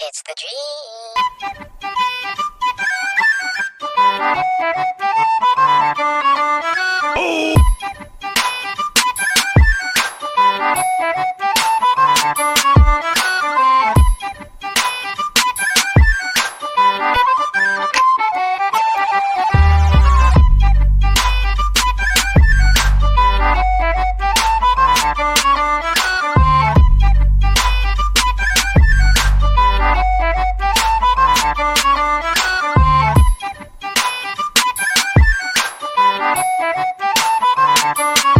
It's the dream. Thank you.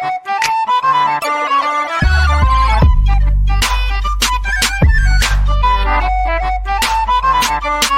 Thank you.